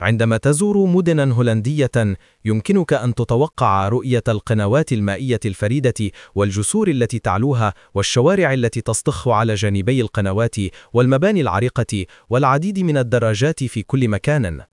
عندما تزور مدنا هولندية يمكنك أن تتوقع رؤية القنوات المائية الفريدة والجسور التي تعلوها والشوارع التي تصطخ على جانبي القنوات والمباني العريقة والعديد من الدراجات في كل مكان.